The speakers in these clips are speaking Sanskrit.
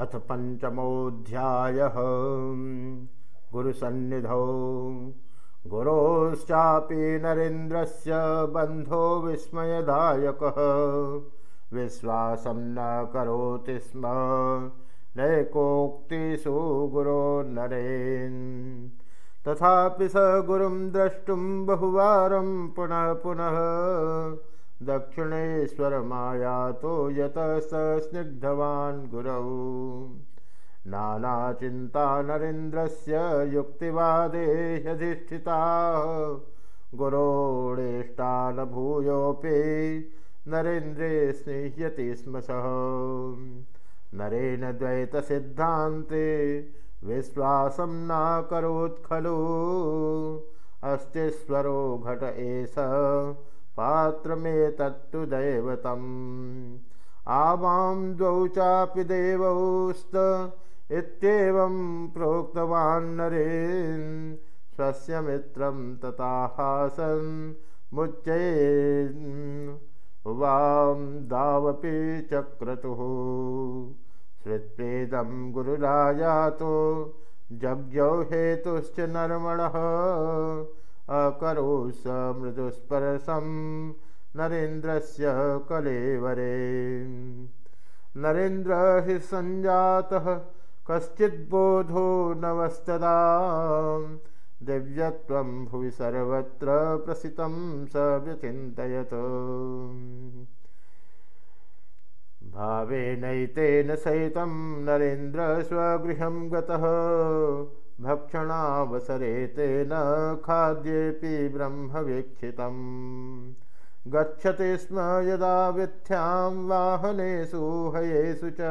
अथ पञ्चमोऽध्यायः। गुरुसन्निधौ। गुरोश्चापि नरेन्द्रस्य बन्धो विस्मयदायकः। विश्वासं न करोति स्म। नैकोक्तिषु गुरो नरेन्। तथापि स गुरुं द्रष्टुं बहुवारं पुनः पुनः दक्षिणेश्वरमायातो यतः स स्निग्धवान् गुरौ। नानाचिन्ता नरेन्द्रस्य युक्तिवादे ह्यधिष्ठिताः गुरोडेष्टानभूयोऽपि नरेन्द्रे स्निह्यति स्म सः। नरेण द्वैतसिद्धान्ते विश्वासं नाकरोत् खलु। अस्तिस्वरो घट एष पात्रमेतत्तु दैवतम्। आवां द्वौ चापि देवौस्त इत्येवं प्रोक्तवान् नरेन्। स्वस्य मित्रं तथाहासन् मुच्चये वां दावपि चक्रतुः। श्रुत्वेदं गुरुराजातो जज्ञौ हेतुश्च नर्मणः अकरो स मृदुस्पर्शं नरेन्द्रस्य कलेवरे। नरेन्द्र हि सञ्जातः कश्चिद्बोधो नवस्तदा दिव्यत्वं भुवि सर्वत्र प्रसितं स व्यचिन्तयत्। भावेनैतेन सहितं नरेन्द्र स्वगृहं गतः भक्षणावसरे तेन खाद्येऽपि ब्रह्मवीक्षितम्। गच्छति स्म यदा विथ्यां वाहनेषु हयेषु च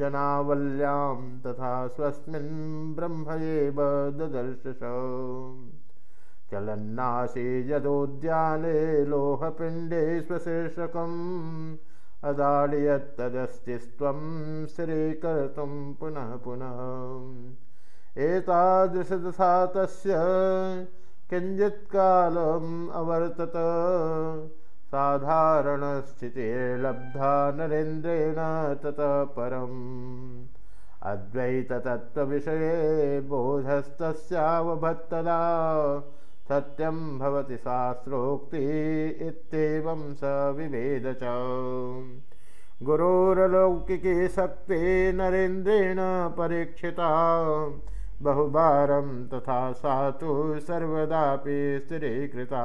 जनावल्यां तथा स्वस्मिन् ब्रह्म एव ददर्शस चलन्नासि यदोद्याने लोहपिण्डे स्वशीर्षकम् अदाडयत्तदस्तिस्त्वं श्रीकर्तुं पुनः पुनः एतादृशदशा तस्य किञ्चित्कालम् अवर्तत। साधारणस्थितिर्लब्धा नरेन्द्रेण ततः परम्। अद्वैततत्त्वविषये बोधस्तस्यावभत्तदा सत्यं भवति शास्त्रोक्ति इत्येवं स विभेद च। गुरोरलौकिकी शक्ति नरेन्द्रेण परीक्षिता बहुवारं तथा सा तु सर्वदापि स्थिरीकृता।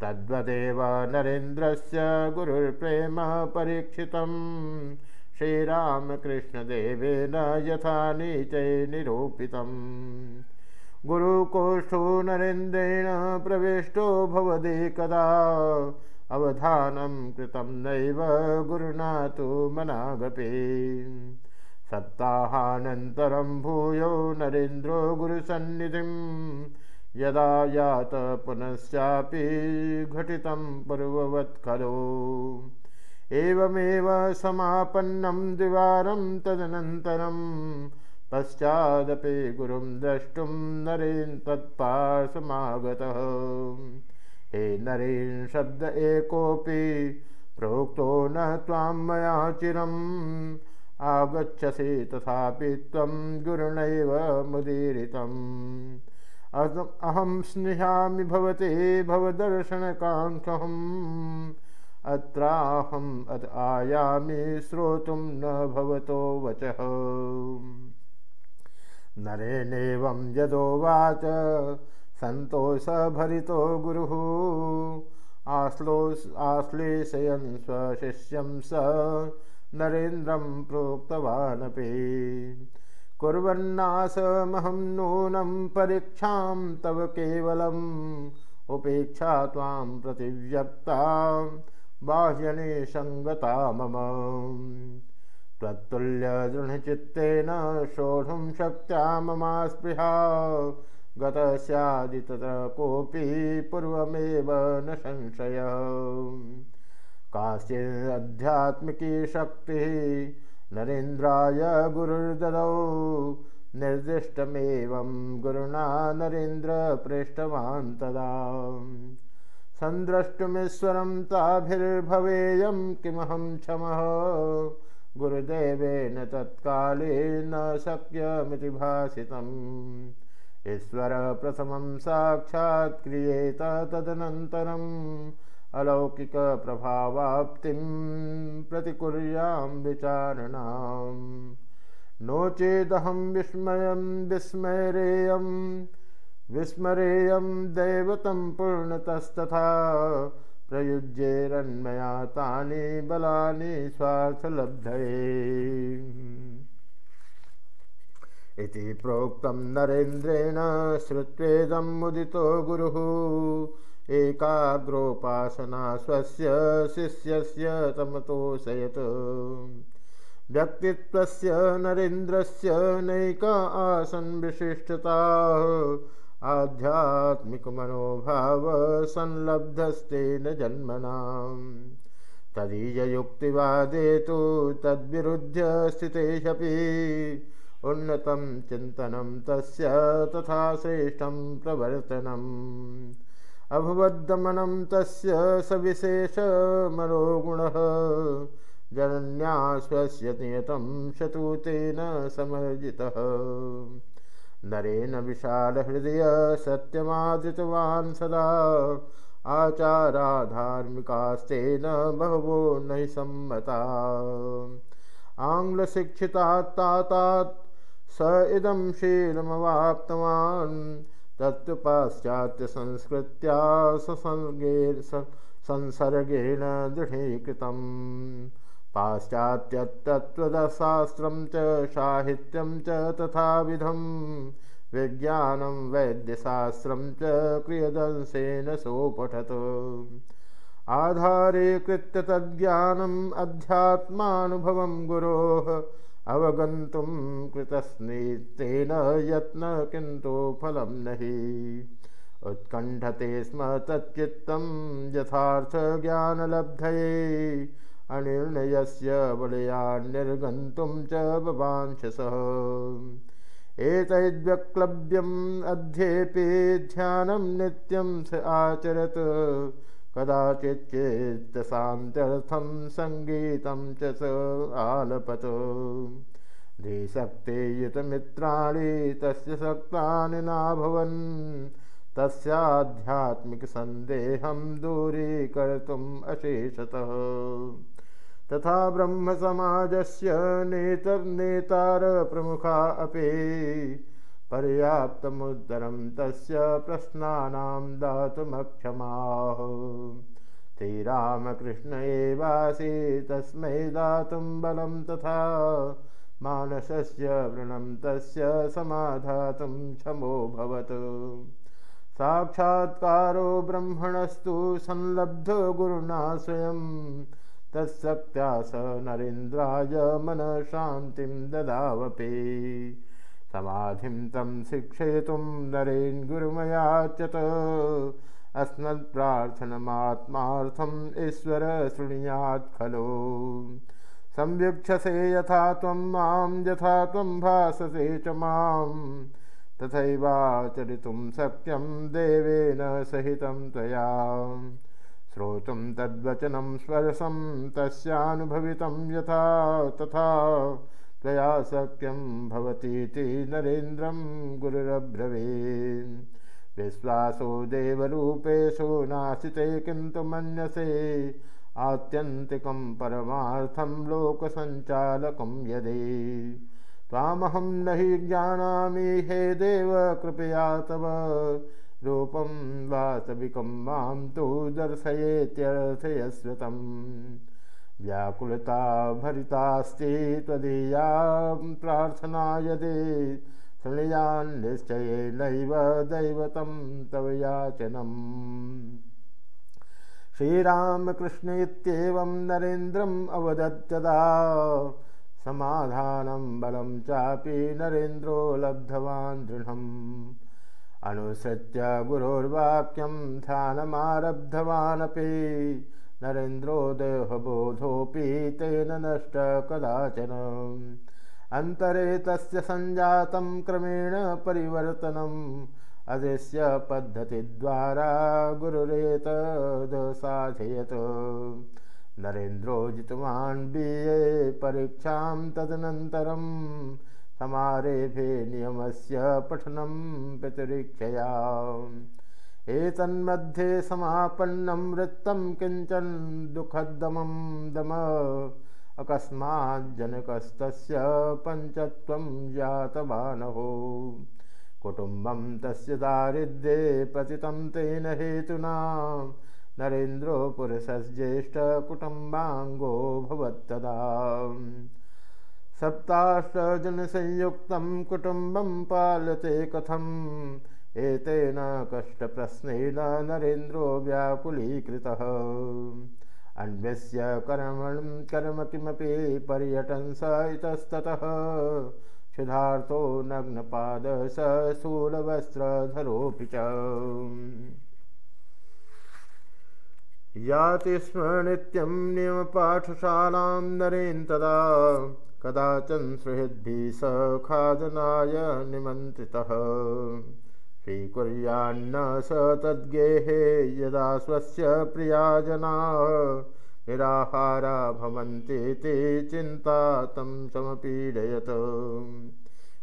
तद्वदेव नरेन्द्रस्य गुरुर्प्रेम परीक्षितं। श्रीरामकृष्णदेवेन यथा नीचै निरूपितम् गुरुकोष्ठो नरेन्द्रेण प्रविष्टो भवदेकदा अवधानं कृतं नैव गुरुणा तु मनागपे सप्ताहानन्तरं भूयो नरेन्द्रो गुरुसन्निधिं। यदा यात पुनश्चापि घटितं पूर्ववत् खलु। एवमेव समापन्नं द्विवारं तदनन्तरं पश्चादपि गुरुं द्रष्टुं नरेन् तत्पार्श्वमागतः। हे नरेन् शब्द एकोऽपि प्रोक्तो न त्वां मया चिरम् आगच्छसि तथापि त्वं गुरुणैव मुदीरितम्। अहं स्निह्यामि भवते भवदर्शनकाङ्क्षहम्। अत्राहम् अथ आयामि श्रोतुं न भवतो वचः। नरेणेवं यदोवाच सन्तोषभरितो गुरुः। आश्लो आश्लेषयन् स्वशिष्यं स नरेन्द्रं प्रोक्तवानपि। कुर्वन्नासमहं नूनं परीक्षां तव केवलम् उपेक्षा त्वां प्रतिव्यक्ता। बाह्यने सङ्गता मम। त्वत्तुल्यदृढचित्तेन सोढुं शक्त्या ममा स्पृहा गत स्यादि तत्र कोऽपि पूर्वमेव न संशय काश्चिदध्यात्मिकी शक्तिः नरेन्द्राय गुरुर्ददौ निर्दिष्टमेवं गुरुणा नरेन्द्र पृष्टवान् तदा। सन्द्रष्टुमीश्वरं ताभिर्भवेयं किमहं क्षमः? गुरुदेवोऽप्यवधानम् देवेन तत्काले न शक्यमिति भाषितम् ईश्वरः प्रथमं साक्षात् क्रियेत तदनन्तरम् अलौकिकप्रभावाप्तिं प्रतिकुर्यां विचारणाम् नो चेदहं विस्मयं विस्मरेयं विस्मरेयं दैवतं पूर्णतस्तथा। प्रयुज्येरन्मया तानि बलानि स्वार्थलब्धये। इति प्रोक्तं नरेन्द्रेण श्रुत्वेदं मुदितो गुरुः एकाग्रोपासना स्वस्य शिष्यस्य तमतोषयत् व्यक्तित्वस्य नरेन्द्रस्य नैका आसन् विशिष्टताः आध्यात्मिकमनोभावसंलब्धस्तेन जन्मनाम्। तदीययुक्तिवादे तु तद्विरुद्ध्य स्थितेष्वपि उन्नतं चिन्तनं तस्य तथा श्रेष्ठं प्रवर्तनम् अभवद्दमनं तस्य सविशेषमनोगुणः। जनन्या स्वस्य नियतं शतूतेन समर्जितः। नरेण विशालहृदय सत्यमादृतवान् सदा। आचाराधार्मिकास्तेन बहवो न सम्मता। आङ्ग्लशिक्षितात् स इदं शीलमवाप्तवान् तत्तु पाश्चात्यसंस्कृत्या ससर्गे संसर्गेण दृढीकृतम्। पाश्चात्यतत्त्वशास्त्रं च साहित्यं च तथाविधं विज्ञानं वैद्यशास्त्रं च क्रियदंशेन सोपठत्। आधारीकृत्य तज्ज्ञानम् अध्यात्मानुभवं गुरोः अवगन्तुं कृतस्नेतेन यत्न किन्तु फलं न हि उत्कण्ठते स्म तच्चित्तं यथार्थज्ञानलब्धये। अनिर्णयस्य बलयान्निर्गन्तुं च बवांशसः। एतद्व्यक्लव्यम् अध्येऽपि ध्यानं नित्यं स आचरत् कदाचिच्चेत्तशान्त्यर्थं सङ्गीतं च स आलपत्। धीशक्तियुतमित्राणि तस्य सक्तानि नाभवन्। तस्याध्यात्मिकसन्देहं दूरीकर्तुम् अशेषतः। तथा ब्रह्मसमाजस्य नेतर्नेतारप्रमुखा अपि पर्याप्तमुत्तरं तस्य प्रश्नानां दातुमक्षमाः। श्रीरामकृष्ण एवासि तस्मै दातुं बलं तथा मानसस्य वृणं तस्य समाधातुं क्षमोऽभवत् साक्षात्कारो ब्रह्मणस्तु संलब्धो गुरुणा स्वयं। तत्सक्त्या स नरेन्द्राय मनशान्तिं ददावपि समाधिं तं शिक्षयितुं नरेन् गुरुमयाच्यत। अस्मत्प्रार्थनमात्मार्थम् ईश्वर शृणुयात् खलु। संवीक्षसे यथा त्वं मां यथा त्वं भाससे च मां। तथैवाचरितुं शक्यं देवेन सहितं त्वया। श्रोतुं तद्वचनं स्वरसं तस्यानुभवितं यथा तथा त्वया शक्यं भवतीति नरेन्द्रं गुरुरब्रवीन्। विश्वासो देवरूपेषु नासिते किन्तु मन्यसे। आत्यन्तिकं परमार्थं लोकसञ्चालकं यदि। त्वामहं न हि जानामि हे देव कृपया तव रूपं वास्तविकं मां तु दर्शयेत्यर्थयस्व तं व्याकुलता भरितास्ति त्वदीया प्रार्थना यदि शृणुयान्निश्चयेनैव दैवतं तव याचनम्। श्रीरामकृष्ण इत्येवं नरेन्द्रम् अवदत्यदा समाधानं बलं चापि नरेन्द्रो लब्धवान् दृढम्। अनुसृत्य गुरोर्वाक्यं ध्यानमारब्धवानपि नरेन्द्रो देहबोधोऽपि तेन नष्ट कदाचन। अन्तरे तस्य सञ्जातं क्रमेण परिवर्तनम्। अदृश्य पद्धतिद्वारा गुरुरेतदसाधयत् नरेन्द्रो जितवान् बी ए परीक्षां तदनन्तरं समारेभे नियमस्य पठनं व्यतिरीक्षया एतन्मध्ये समापन्नं वृत्तं किञ्चन दुःखदमं दम। अकस्माज्जनकस्तस्य पञ्चत्वं जातवानहो कुटुम्बं तस्य दारिद्र्ये पतितं तेन हेतुना। नरेन्द्रो पुरुषज्येष्ठकुटुम्बाङ्गो भवत्तदा सप्ताष्टजनसंयुक्तं कुटुम्बं पालते कथम् एतेन कष्टप्रश्नेन नरेन्द्रो व्याकुलीकृतः। अन्यस्य कर्म कर्म किमपि पर्यटन् स इतस्ततः क्षुधार्तो नग्नपाद स शूलवस्त्रधरोऽपि च। याति स्म नित्यं नियमपाठशालां नरेन् तदा स खादनाय निमन्त्रितः स्वीकुर्यान्न स तद्गेहे यदा स्वस्य प्रियाजनाः निराहारा भवन्तीति चिन्ता तं समपीडयत्।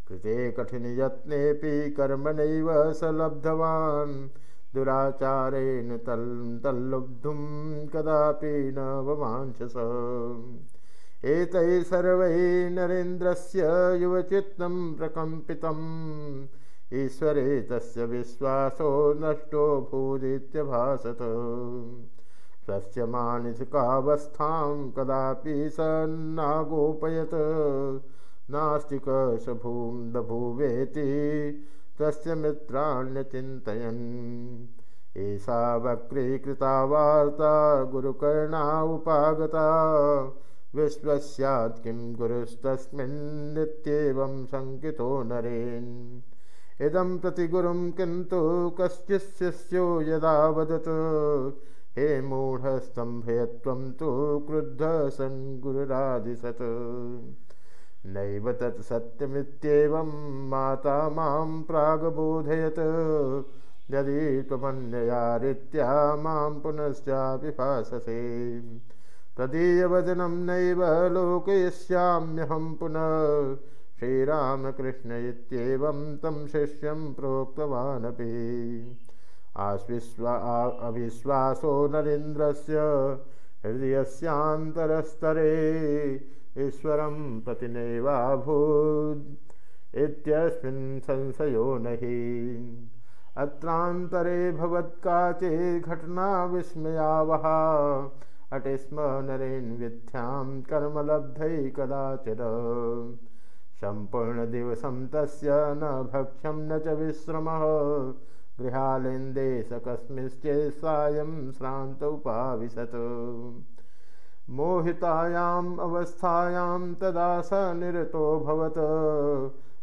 कृते कठिनयत्नेऽपि कर्मणैव स लब्धवान्। दुराचारेण तल् तल्लुब्धुं कदापि न ववाञ्छस एतैः सर्वैः नरेन्द्रस्य युवचित्तं प्रकम्पितम् ईश्वरे तस्य विश्वासो नष्टो भूदित्यभासत। स्वस्य मानसिकावस्थां कदापि स नागोपयत्। नास्तिकशभूं बभूवेति तस्य मित्राण्यचिन्तयन्। एषा वक्रीकृता वार्ता गुरुकर्णा उपागता। विश्वस्यात् किं गुरुस्तस्मिन् नित्येवं शङ्कितो नरेन् इदं प्रतिगुरुं किन्तु कश्चित् शिष्यो यदा वदत् हे मूढस्तम्भयत्वं तु क्रुद्धः सन् गुरुरादिशत् नैव तत् सत्यमित्येवं माता मां प्रागबोधयत्। यदि त्वमन्यया रीत्या मां पुनश्चापि भाससे तदीयवचनं नैव लोकयिष्याम्यहं पुनः श्रीरामकृष्ण इत्येवं तं शिष्यं प्रोक्तवानपि। आश्विश्वा अविश्वासो नरेन्द्रस्य हृदयस्यान्तरस्तरे ईश्वरं प्रति नैवाभूत् इत्यस्मिन् संशयो नहि। अत्रान्तरे भवत्काचे घटना विस्मयावहा अटे स्म नरेन् विद्यां कर्मलब्धै कदाचित् सम्पूर्णदिवसं तस्य न भक्ष्यं न च विश्रमः। गृहालिन्देश कस्मिंश्चित् सायं श्रान्तौपाविशत् मोहितायाम् अवस्थायां तदा स निरतोऽभवत्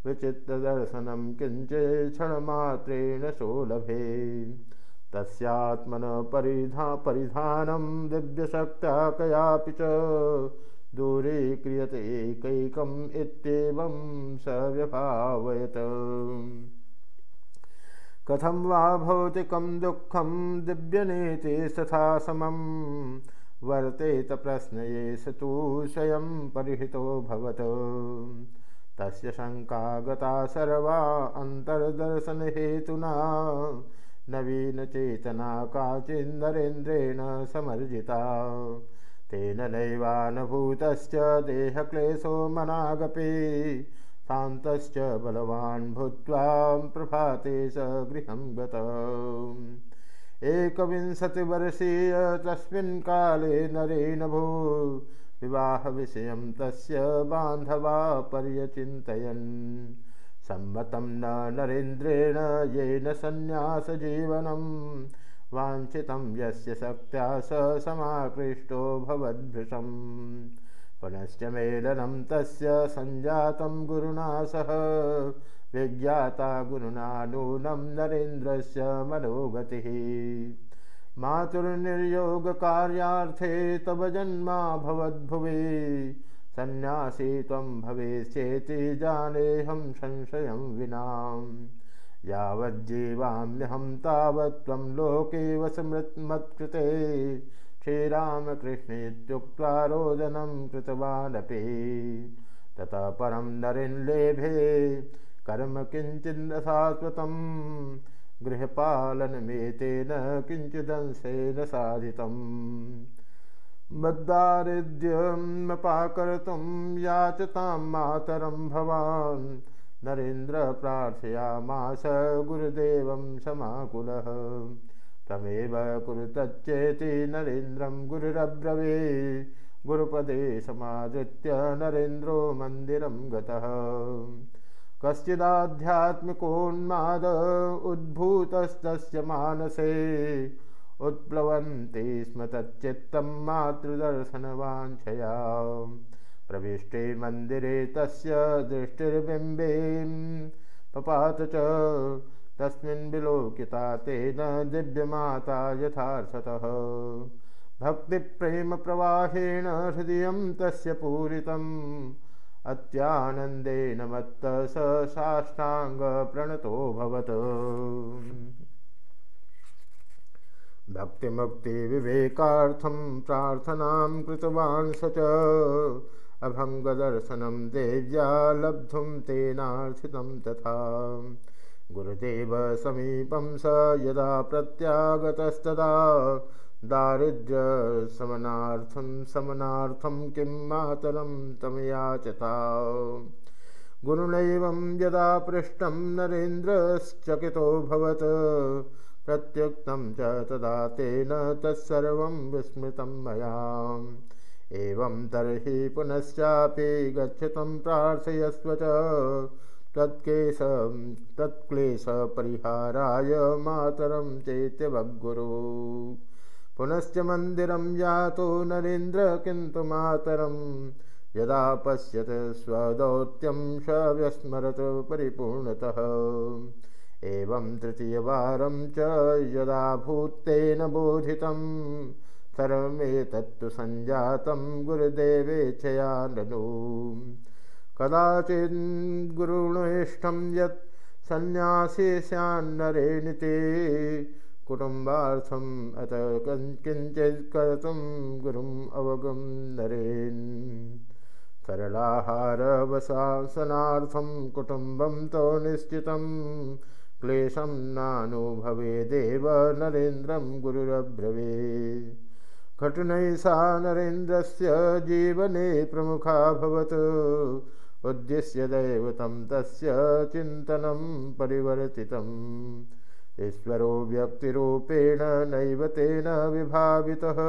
विचित्रदर्शनं किञ्चित् क्षणमात्रेण सोलभे। तस्यात्मन परिधा परिधानं दिव्यशक्त्या कयापि च दूरे क्रियते एकैकम् इत्येवं स व्यभावयत्। कथं वा भौतिकं दुःखं दिव्यनेते तथा समं वर्तेत प्रश्नये स तु स्वयं परिहितोऽभवत् तस्य शङ्का गता सर्वा अन्तर्दर्शनहेतुना नवीनचेतना काचिन्नरेन्द्रेण समर्जिता तेन नैवानुभूतश्च देहक्लेशो मनागपि। शान्तश्च बलवान् भूत्वा प्रभाते स गृहं गत। एकविंशतिवर्षीय तस्मिन् काले नरेण भू। विवाहविषयं तस्य बान्धवा पर्यचिन्तयन्। सम्मतं न नरेन्द्रेण येन सन्न्यासजीवनम् वाञ्छितं यस्य शक्त्या स समाकृष्टो भवद्भृशम् पुनश्च मेलनं तस्य सञ्जातं गुरुणा सह। विज्ञाता गुरुणा नूनं नरेन्द्रस्य मनोगतिः। मातुर्निर्योगकार्यार्थे तव जन्मा भवद्भुवि। सन्न्यासी त्वं भवेश्चेति जानेऽहं संशयं विनाम् यावज्जीवाम्यहं तावत् त्वं लोके वसमृत् मत्कृते। श्रीरामकृष्णेत्युक्त्वा रोदनं कृतवानपि। ततः परं नरेन्लेभे कर्म किञ्चिन्नशाश्वतं गृहपालनमेतेन किञ्चिदंशेन साधितम्। मद्दारिद्र्यमपाकर्तुं याचतां मातरं भवान् नरेन्द्र प्रार्थयामास गुरुदेवं समाकुलः। तमेव कुरुतच्चेति नरेन्द्रं गुरुरब्रवे। गुरुपदे समादृत्य नरेन्द्रो मन्दिरं गतः। कश्चिदाध्यात्मिकोन्माद उद्भूतस्तस्य मानसे। उत्प्लवन्ति स्म तच्चित्तं मातृदर्शनवाञ्छया प्रविष्टे मन्दिरे तस्य दृष्टिर्बिम्बे। पपात च तस्मिन् विलोकिता तेन दिव्यमाता यथार्थतः। भक्तिप्रेमप्रवाहेण हृदयं तस्य पूरितम्। अत्यानन्देन मत्त स साष्टाङ्गप्रणतोऽभवत् भक्तिमुक्तिविवेकार्थं प्रार्थनां कृतवान् स च अभङ्गदर्शनं देव्या लब्धुं तेनार्थितं तथा। गुरुदेवसमीपं स यदा प्रत्यागतस्तदा दारिद्र्यशमनार्थं समनार्थं किं मातरं तमयाचता। गुरुणैवं यदा पृष्टं नरेन्द्रश्चकितोऽभवत् प्रत्युक्तं च तदा तेन तत्सर्वं विस्मृतं मया एवं तर्हि पुनश्चापि गच्छतं प्रार्थयस्व च। तत्केशं तत्क्लेशपरिहाराय मातरं चैत्यवगुरु पुनश्च मन्दिरं यातो नरेन्द्र किन्तु मातरं यदा पश्यत् स्वदौत्यं स व्यस्मरत् परिपूर्णतः। एवं तृतीयवारं च यदा भूतेन बोधितं सर्वमेतत्तु सञ्जातं गुरुदेवेच्छया ननु। कदाचिद्गुरुणेष्ठं यत् सन्न्यासी स्यान्नरेणिते कुटुम्बार्थम् अत किञ्चित् कर्तुं गुरुम् अवगं नरेन्। सरलाहारवशासनार्थं कुटुम्बं तु निश्चितम् क्लेशं नानुभवेदेव नरेन्द्रं गुरुरब्रवे घटनैः सा नरेन्द्रस्य जीवने प्रमुखाभवत् उद्दिश्य दैवतं तस्य चिन्तनं परिवर्तितम्। ईश्वरो व्यक्तिरूपेण नैव तेन विभावितः।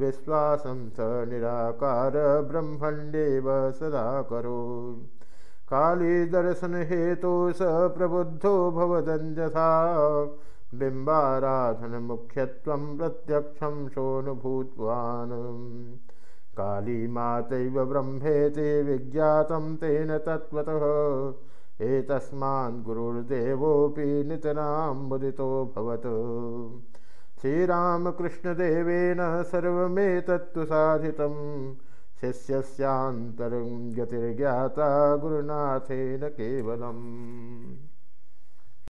विश्वासं स निराकार ब्रह्मण्येव सदा करोत् कालीदर्शनहेतु स प्रबुद्धो भवदञ्जसा बिम्बाराधनमुख्यत्वं प्रत्यक्षं सोऽनुभूतवान् कालीमातैव ब्रह्मेति विज्ञातं तेन तत्त्वतः। एतस्मान् गुरुर्देवोऽपि नितरां मुदितोऽभवत् श्रीरामकृष्णदेवेन सर्वमेतत्तु साधितम् शिष्यस्यान्तरं गतिर्ज्ञाता गुरुनाथेन केवलम्